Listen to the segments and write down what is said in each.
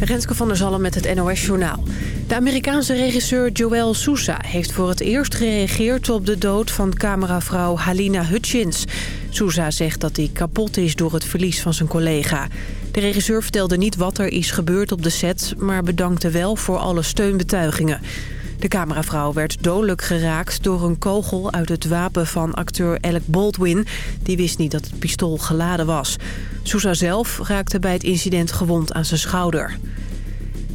Renske van der Zalm met het NOS-journaal. De Amerikaanse regisseur Joel Sousa heeft voor het eerst gereageerd op de dood van cameravrouw Halina Hutchins. Sousa zegt dat hij kapot is door het verlies van zijn collega. De regisseur vertelde niet wat er is gebeurd op de set, maar bedankte wel voor alle steunbetuigingen. De cameravrouw werd dodelijk geraakt door een kogel uit het wapen van acteur Alec Baldwin. Die wist niet dat het pistool geladen was. Sousa zelf raakte bij het incident gewond aan zijn schouder.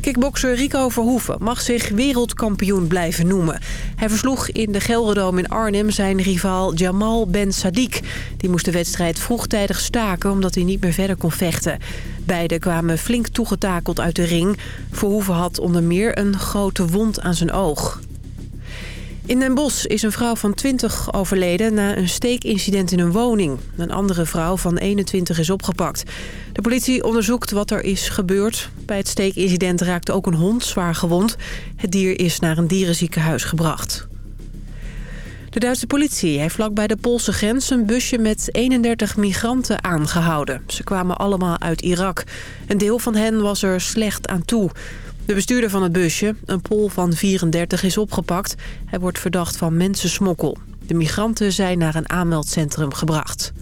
Kickbokser Rico Verhoeven mag zich wereldkampioen blijven noemen. Hij versloeg in de Gelredome in Arnhem zijn rivaal Jamal Ben Sadiq. Die moest de wedstrijd vroegtijdig staken omdat hij niet meer verder kon vechten. Beiden kwamen flink toegetakeld uit de ring. Verhoeven had onder meer een grote wond aan zijn oog. In Den Bosch is een vrouw van 20 overleden na een steekincident in een woning. Een andere vrouw van 21 is opgepakt. De politie onderzoekt wat er is gebeurd. Bij het steekincident raakte ook een hond zwaar gewond. Het dier is naar een dierenziekenhuis gebracht. De Duitse politie heeft vlakbij de Poolse grens een busje met 31 migranten aangehouden. Ze kwamen allemaal uit Irak. Een deel van hen was er slecht aan toe. De bestuurder van het busje, een Pool van 34, is opgepakt. Hij wordt verdacht van mensensmokkel. De migranten zijn naar een aanmeldcentrum gebracht.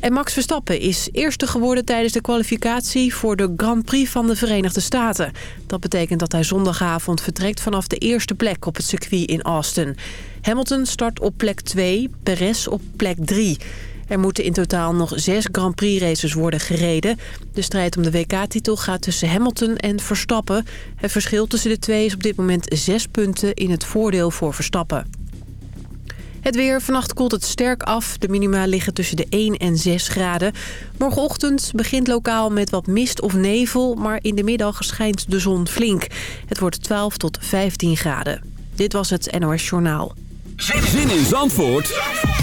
En Max Verstappen is eerste geworden tijdens de kwalificatie voor de Grand Prix van de Verenigde Staten. Dat betekent dat hij zondagavond vertrekt vanaf de eerste plek op het circuit in Austin. Hamilton start op plek 2, Perez op plek 3. Er moeten in totaal nog zes Grand Prix races worden gereden. De strijd om de WK-titel gaat tussen Hamilton en Verstappen. Het verschil tussen de twee is op dit moment zes punten in het voordeel voor Verstappen. Het weer. Vannacht koelt het sterk af. De minima liggen tussen de 1 en 6 graden. Morgenochtend begint lokaal met wat mist of nevel... maar in de middag schijnt de zon flink. Het wordt 12 tot 15 graden. Dit was het NOS Journaal. Zin in Zandvoort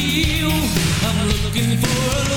Heal. I'm looking for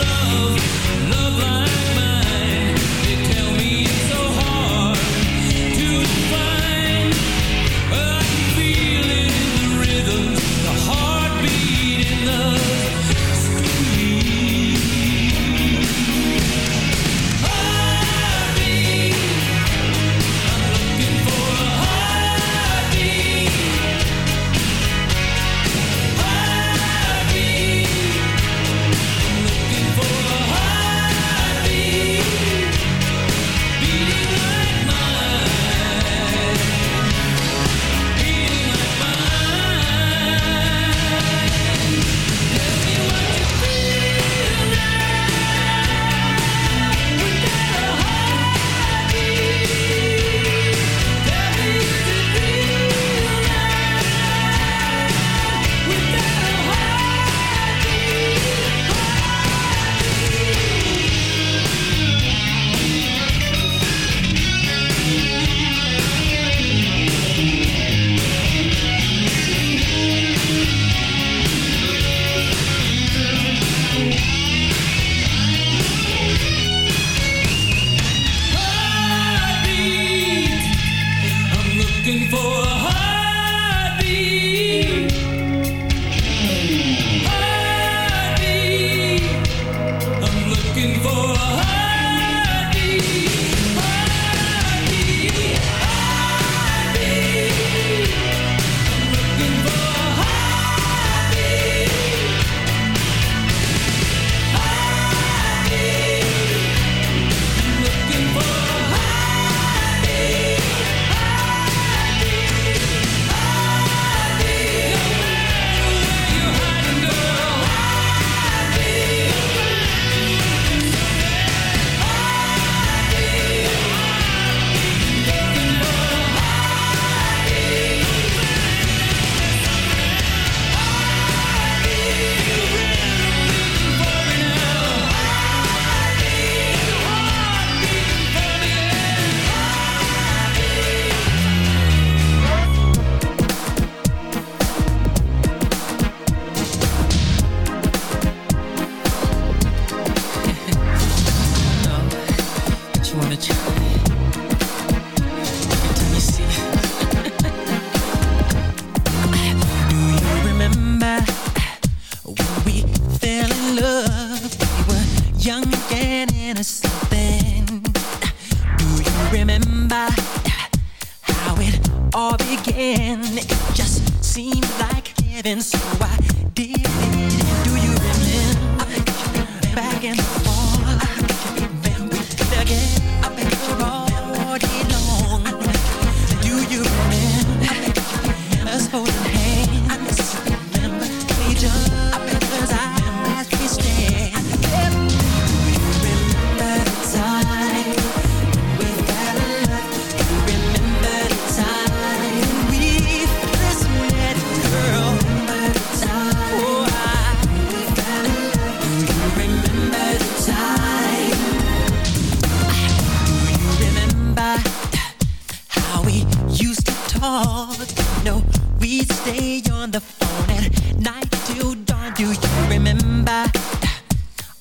remember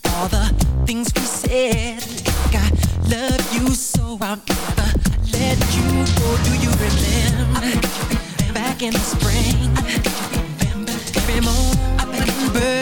all the things we said. Like I love you, so I'll never let you go. Do you remember back in the spring? Remember.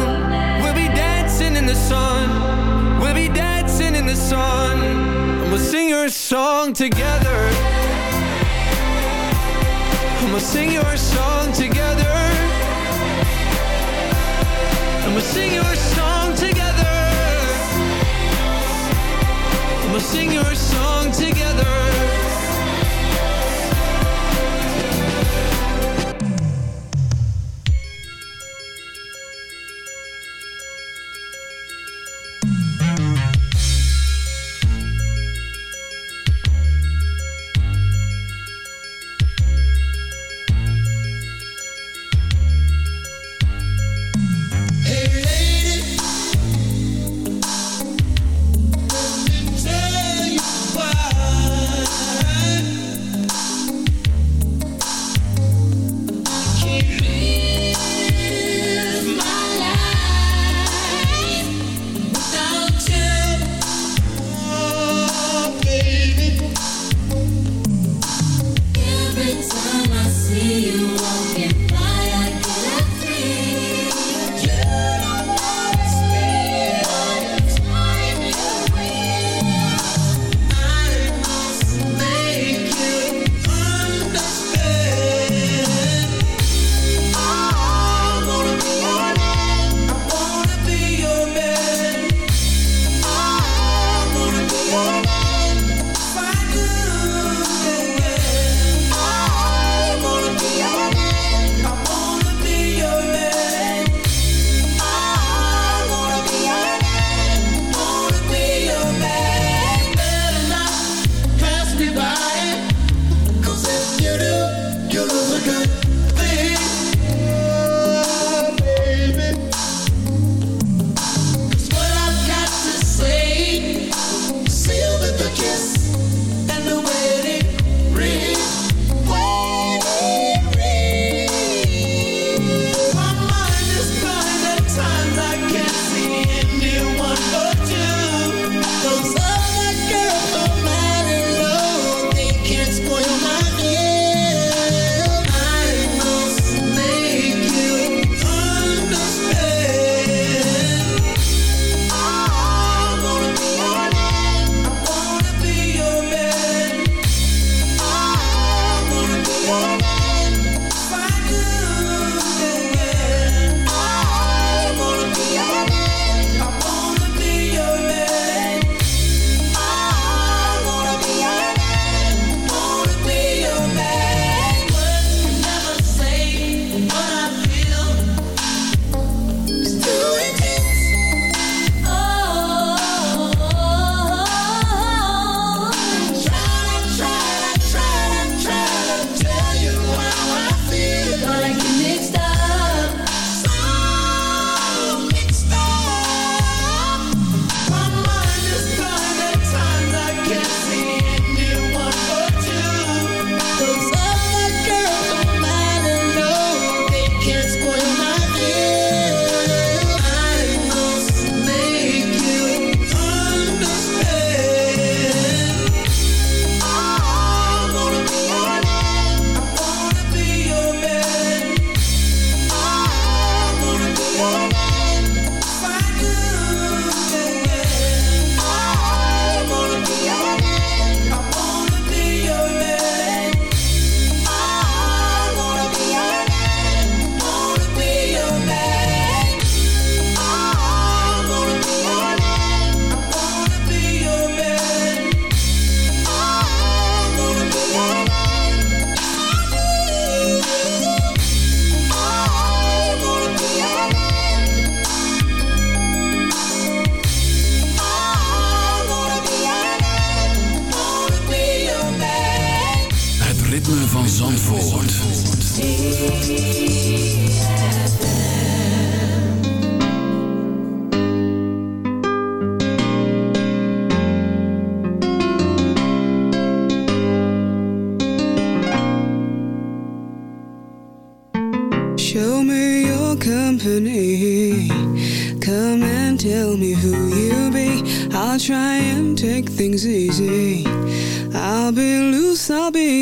your song together. And we'll sing your song together. And we'll sing your song together. And we'll sing your song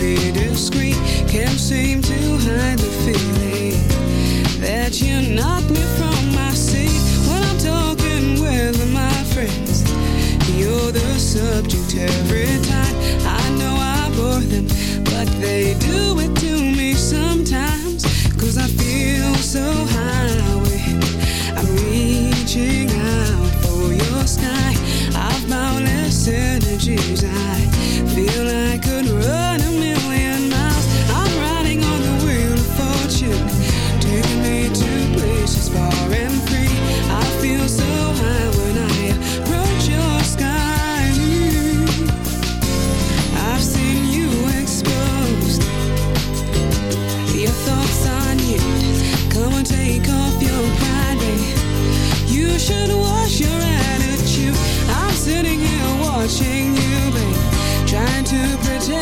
discreet. Can't seem to hide the feeling that you me from my seat when I'm talking with my friends. You're the subject every time. I know I bore them, but they do it to me sometimes. Cause I feel so high. I'm reaching out for your sky. Boundless.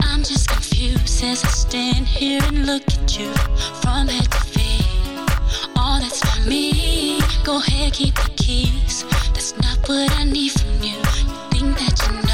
I'm just confused as I stand here and look at you from head to feet. All that's for me. Go ahead, keep the keys. That's not what I need from you. You think that you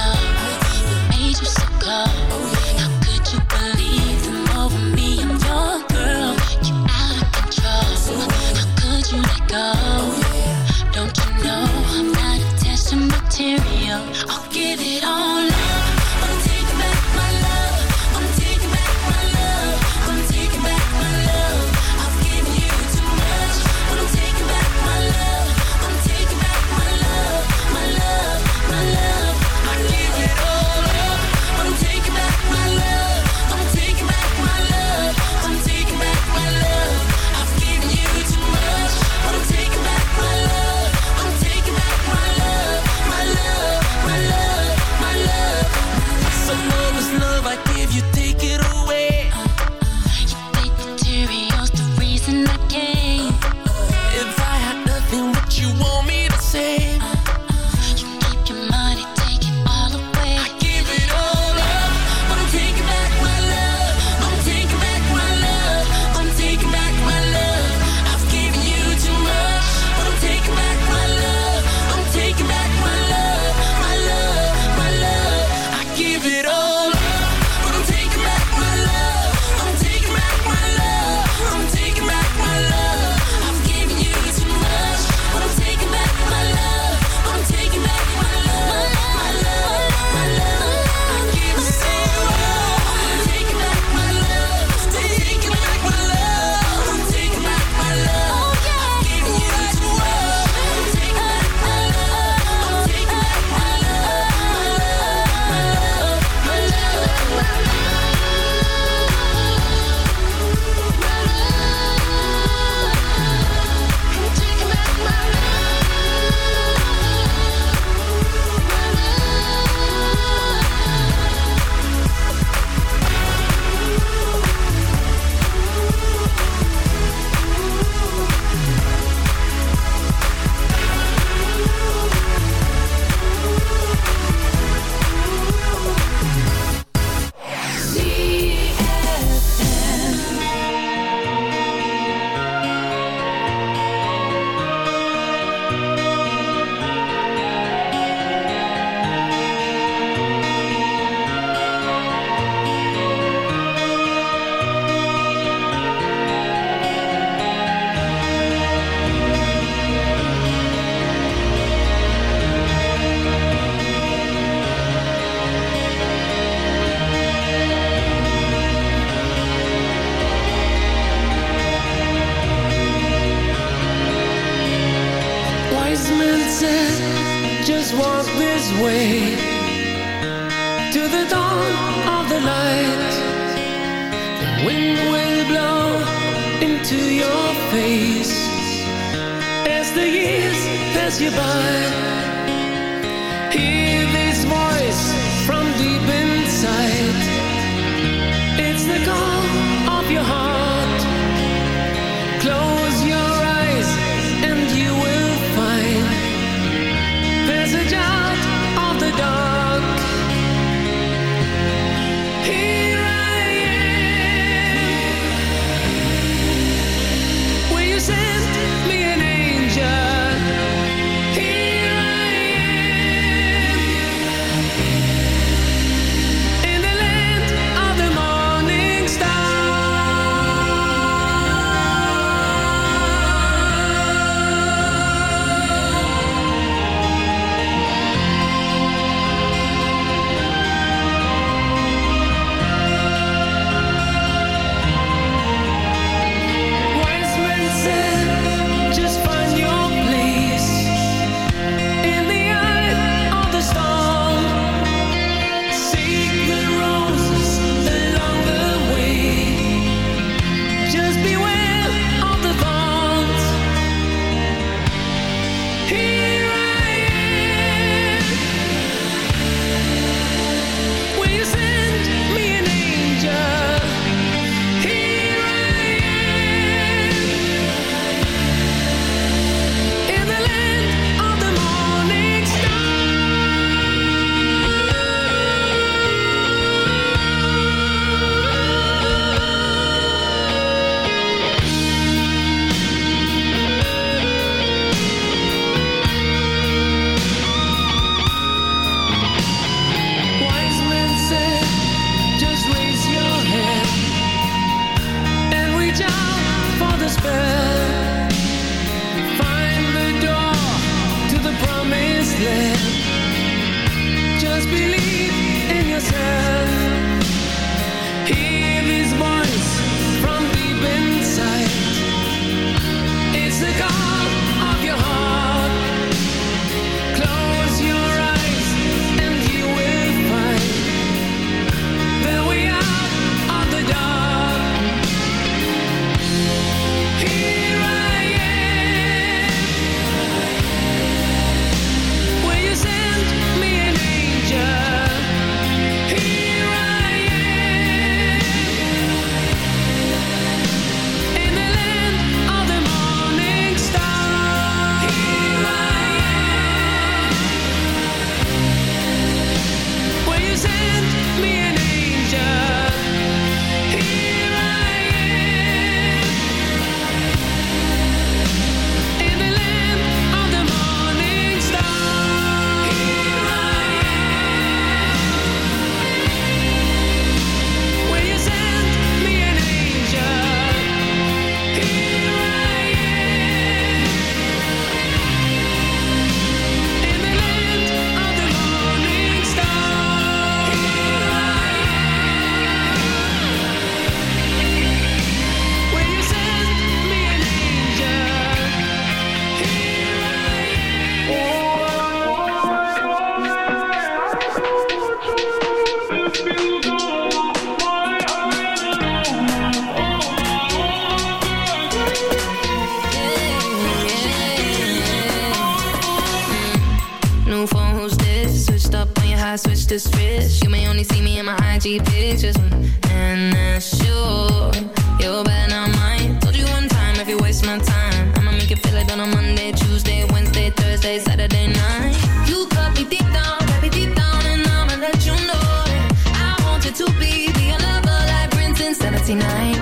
Prince in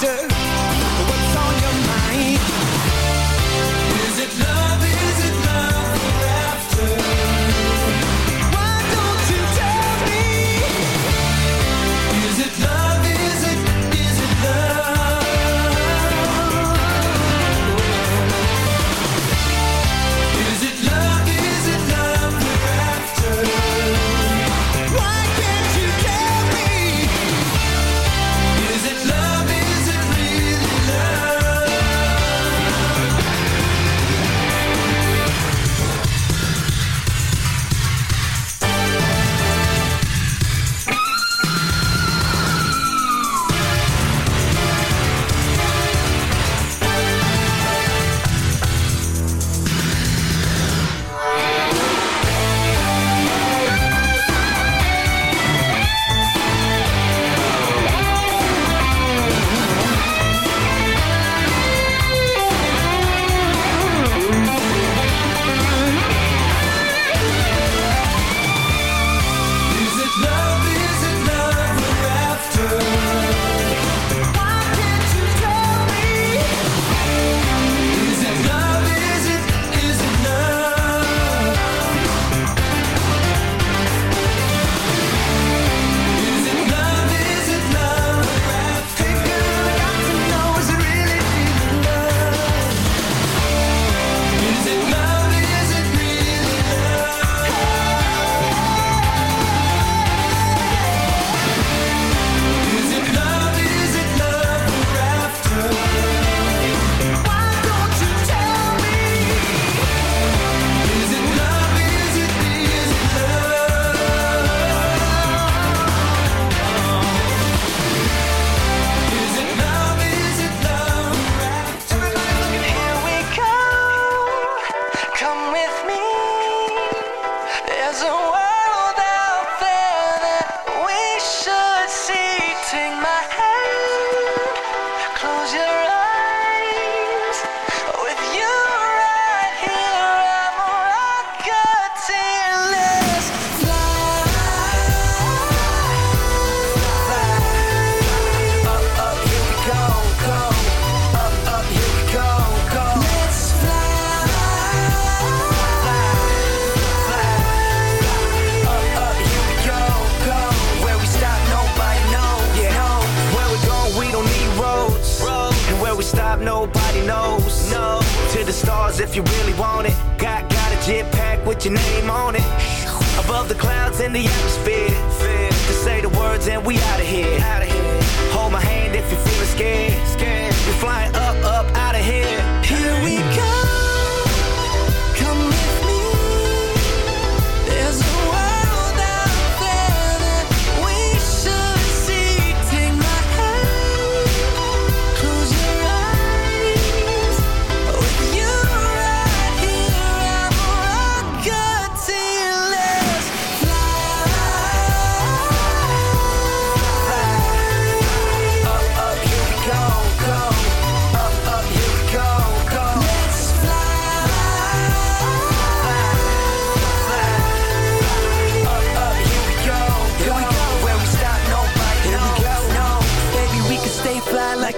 hide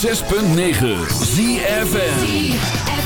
106.9 ZFN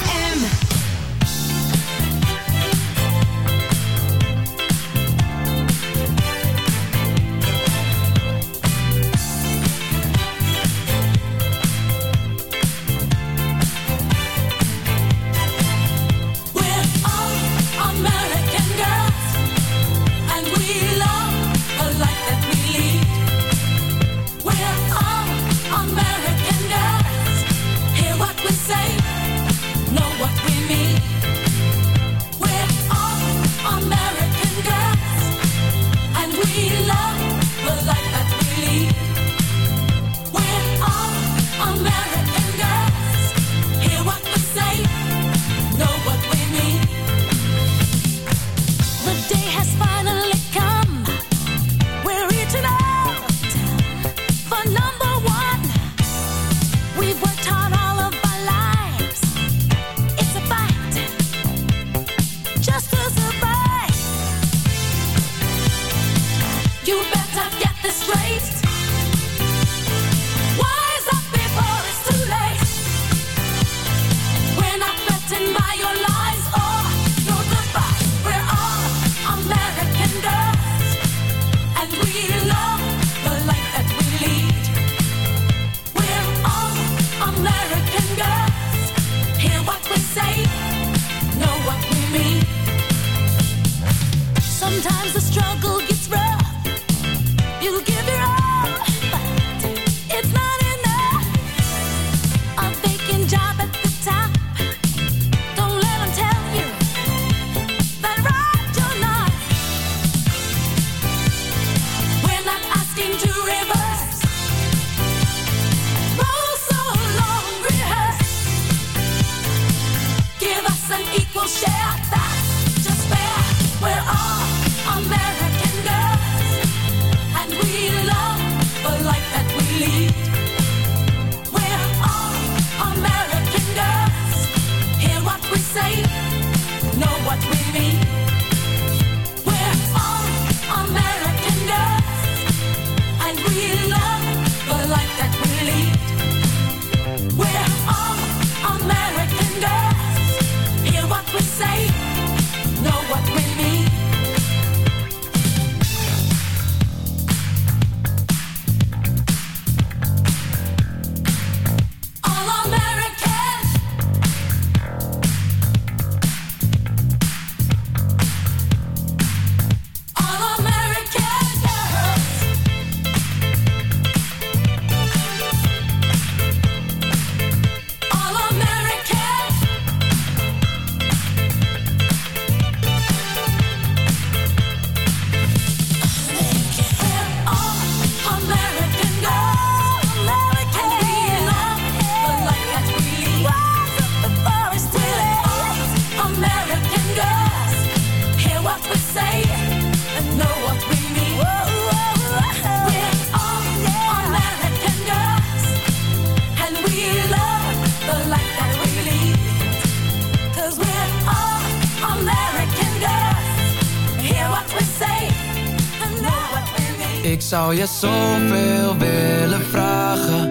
zou je zoveel willen vragen.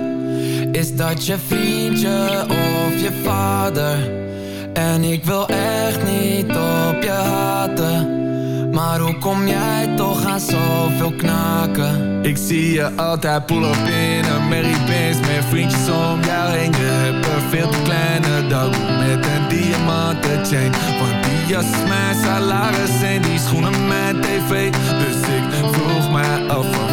Is dat je vriendje of je vader? En ik wil echt niet op je haten. Maar hoe kom jij toch aan zoveel knaken? Ik zie je altijd pull up in Mary Benz Met vriendjes om jou heen Je hebt een veel te kleine dag Met een diamanten chain Want die jas mijn salaris En die schoenen mijn tv Dus ik vroeg mij af